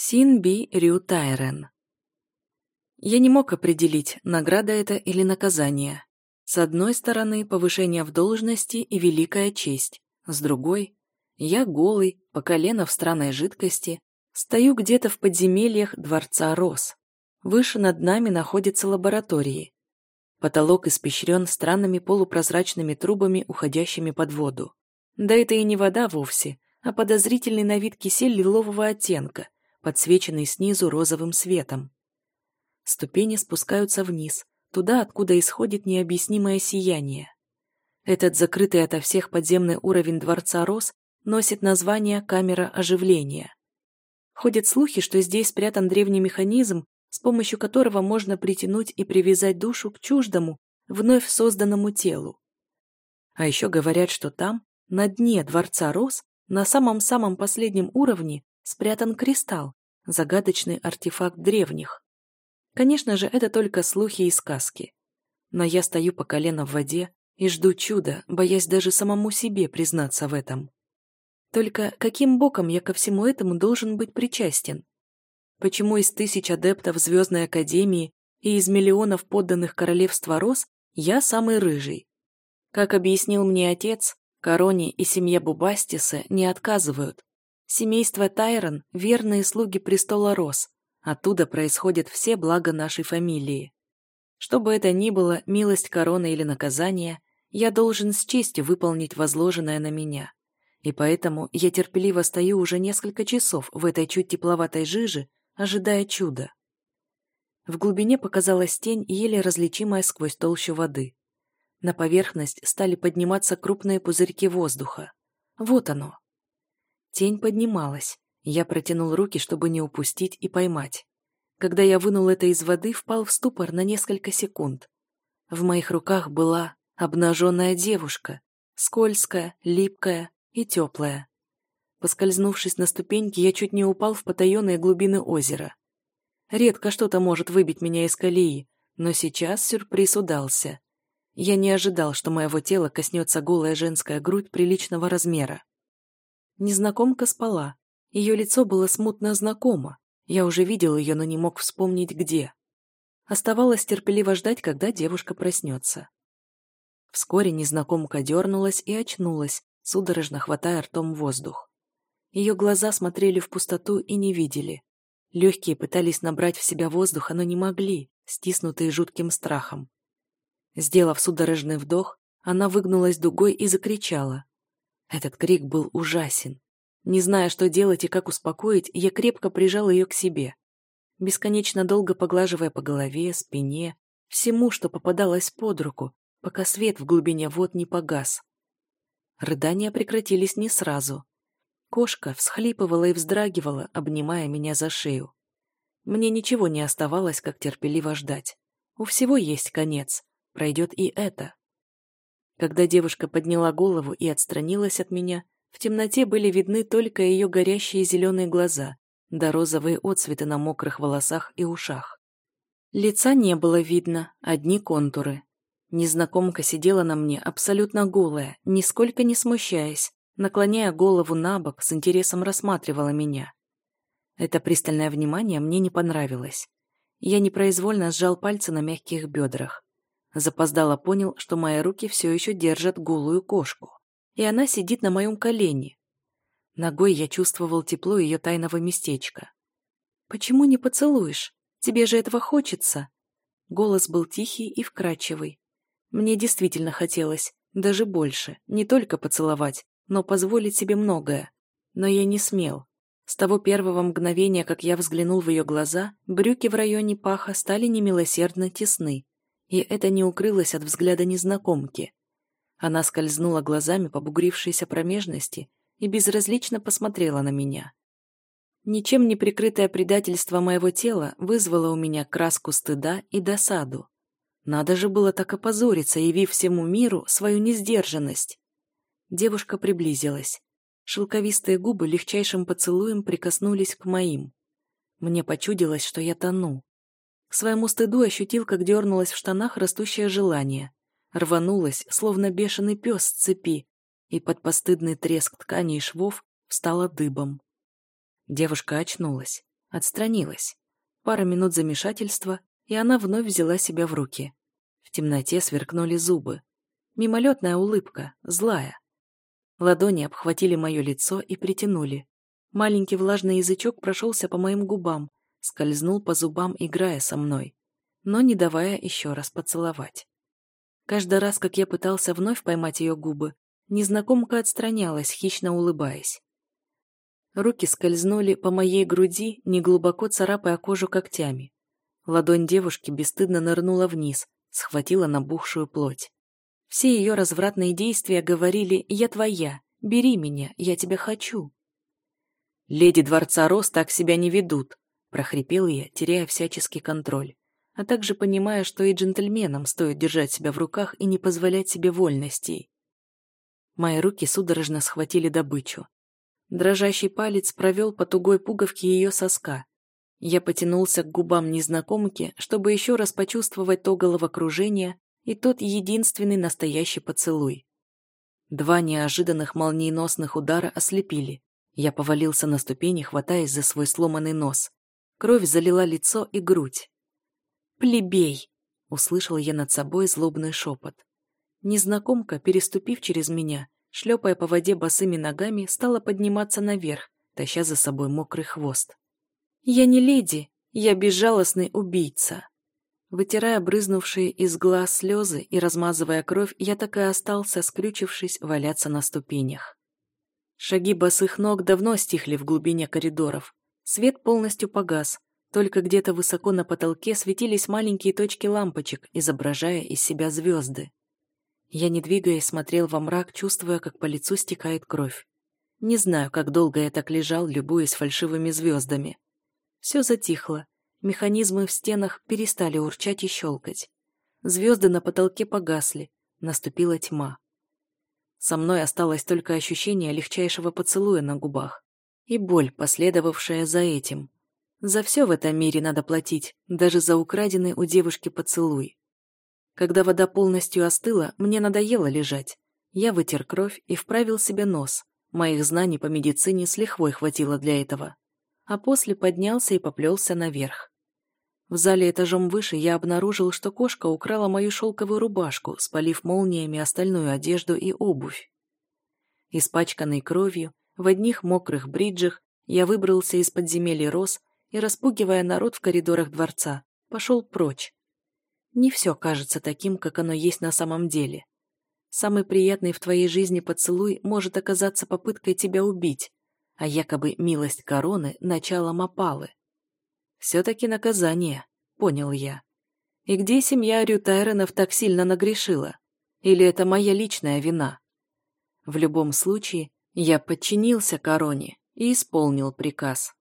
Синби Рю Тайрен. Я не мог определить, награда это или наказание. С одной стороны, повышение в должности и великая честь. С другой, я голый, по колено в странной жидкости, стою где-то в подземельях Дворца Рос. Выше над нами находятся лаборатории. Потолок испещрен странными полупрозрачными трубами, уходящими под воду. Да это и не вода вовсе, а подозрительный на вид кисель лилового оттенка – подсвеченный снизу розовым светом. Ступени спускаются вниз, туда, откуда исходит необъяснимое сияние. Этот закрытый ото всех подземный уровень Дворца Рос носит название «камера оживления». Ходят слухи, что здесь спрятан древний механизм, с помощью которого можно притянуть и привязать душу к чуждому, вновь созданному телу. А еще говорят, что там, на дне Дворца Рос, на самом-самом последнем уровне, спрятан кристалл, загадочный артефакт древних. Конечно же, это только слухи и сказки. Но я стою по колено в воде и жду чуда, боясь даже самому себе признаться в этом. Только каким боком я ко всему этому должен быть причастен? Почему из тысяч адептов Звездной Академии и из миллионов подданных королевства Рос я самый рыжий? Как объяснил мне отец, Короне и семье Бубастиса не отказывают, Семейство Тайрон – верные слуги престола Рос. Оттуда происходят все блага нашей фамилии. Что бы это ни было, милость короны или наказание, я должен с честью выполнить возложенное на меня. И поэтому я терпеливо стою уже несколько часов в этой чуть тепловатой жиже, ожидая чуда. В глубине показалась тень, еле различимая сквозь толщу воды. На поверхность стали подниматься крупные пузырьки воздуха. Вот оно, Тень поднималась. Я протянул руки, чтобы не упустить и поймать. Когда я вынул это из воды, впал в ступор на несколько секунд. В моих руках была обнаженная девушка, скользкая, липкая и теплая. Поскользнувшись на ступеньке, я чуть не упал в потаенные глубины озера. Редко что-то может выбить меня из колеи, но сейчас сюрприз удался. Я не ожидал, что моего тела коснется голая женская грудь приличного размера. Незнакомка спала. Ее лицо было смутно знакомо. Я уже видел ее, но не мог вспомнить, где. Оставалось терпеливо ждать, когда девушка проснется. Вскоре незнакомка дернулась и очнулась, судорожно хватая ртом воздух. Ее глаза смотрели в пустоту и не видели. Легкие пытались набрать в себя воздуха, но не могли, стиснутые жутким страхом. Сделав судорожный вдох, она выгнулась дугой и закричала. Этот крик был ужасен. Не зная, что делать и как успокоить, я крепко прижал ее к себе. Бесконечно долго поглаживая по голове, спине, всему, что попадалось под руку, пока свет в глубине вод не погас. Рыдания прекратились не сразу. Кошка всхлипывала и вздрагивала, обнимая меня за шею. Мне ничего не оставалось, как терпеливо ждать. У всего есть конец. Пройдет и это. Когда девушка подняла голову и отстранилась от меня, в темноте были видны только ее горящие зеленые глаза, да розовые отцветы на мокрых волосах и ушах. Лица не было видно, одни контуры. Незнакомка сидела на мне абсолютно голая, нисколько не смущаясь, наклоняя голову на бок, с интересом рассматривала меня. Это пристальное внимание мне не понравилось. Я непроизвольно сжал пальцы на мягких бедрах. Запоздало понял, что мои руки все еще держат голую кошку, и она сидит на моем колене. Ногой я чувствовал тепло ее тайного местечка. «Почему не поцелуешь? Тебе же этого хочется!» Голос был тихий и вкрадчивый. Мне действительно хотелось, даже больше, не только поцеловать, но позволить себе многое. Но я не смел. С того первого мгновения, как я взглянул в ее глаза, брюки в районе паха стали немилосердно тесны, и это не укрылось от взгляда незнакомки. Она скользнула глазами по бугрившейся промежности и безразлично посмотрела на меня. Ничем не прикрытое предательство моего тела вызвало у меня краску стыда и досаду. Надо же было так опозориться, явив всему миру свою несдержанность. Девушка приблизилась. Шелковистые губы легчайшим поцелуем прикоснулись к моим. Мне почудилось, что я тону. К своему стыду ощутил, как дернулось в штанах растущее желание. Рванулось, словно бешеный пес с цепи, и под постыдный треск ткани и швов встала дыбом. Девушка очнулась. Отстранилась. Пара минут замешательства, и она вновь взяла себя в руки. В темноте сверкнули зубы. Мимолетная улыбка, злая. Ладони обхватили мое лицо и притянули. Маленький влажный язычок прошелся по моим губам, скользнул по зубам, играя со мной, но не давая еще раз поцеловать. Каждый раз, как я пытался вновь поймать ее губы, незнакомка отстранялась, хищно улыбаясь. Руки скользнули по моей груди, неглубоко царапая кожу когтями. Ладонь девушки бесстыдно нырнула вниз, схватила набухшую плоть. Все ее развратные действия говорили «Я твоя, бери меня, я тебя хочу». «Леди Дворца Рос так себя не ведут», — прохрипел я, теряя всяческий контроль а также понимая, что и джентльменам стоит держать себя в руках и не позволять себе вольностей. Мои руки судорожно схватили добычу. Дрожащий палец провел по тугой пуговке ее соска. Я потянулся к губам незнакомки, чтобы еще раз почувствовать то головокружение и тот единственный настоящий поцелуй. Два неожиданных молниеносных удара ослепили. Я повалился на ступени, хватаясь за свой сломанный нос. Кровь залила лицо и грудь. «Плебей!» — услышал я над собой злобный шепот. Незнакомка, переступив через меня, шлепая по воде босыми ногами, стала подниматься наверх, таща за собой мокрый хвост. «Я не леди, я безжалостный убийца!» Вытирая брызнувшие из глаз слезы и размазывая кровь, я так и остался, скрючившись, валяться на ступенях. Шаги босых ног давно стихли в глубине коридоров. Свет полностью погас, только где-то высоко на потолке светились маленькие точки лампочек, изображая из себя звезды. Я, не двигаясь, смотрел во мрак, чувствуя, как по лицу стекает кровь. Не знаю, как долго я так лежал, любуясь фальшивыми звездами. Все затихло. Механизмы в стенах перестали урчать и щелкать. Звезды на потолке погасли. Наступила тьма. Со мной осталось только ощущение легчайшего поцелуя на губах и боль, последовавшая за этим. За все в этом мире надо платить, даже за украденный у девушки поцелуй. Когда вода полностью остыла, мне надоело лежать. Я вытер кровь и вправил себе нос. Моих знаний по медицине с лихвой хватило для этого. А после поднялся и поплелся наверх. В зале этажом выше я обнаружил, что кошка украла мою шелковую рубашку, спалив молниями остальную одежду и обувь. Испачканный кровью, в одних мокрых бриджах, я выбрался из подземелья роз и, распугивая народ в коридорах дворца, пошел прочь. Не все кажется таким, как оно есть на самом деле. Самый приятный в твоей жизни поцелуй может оказаться попыткой тебя убить, а якобы милость короны – началом опалы. Все-таки наказание, понял я. И где семья Рютайронов так сильно нагрешила? Или это моя личная вина? В любом случае, я подчинился короне и исполнил приказ.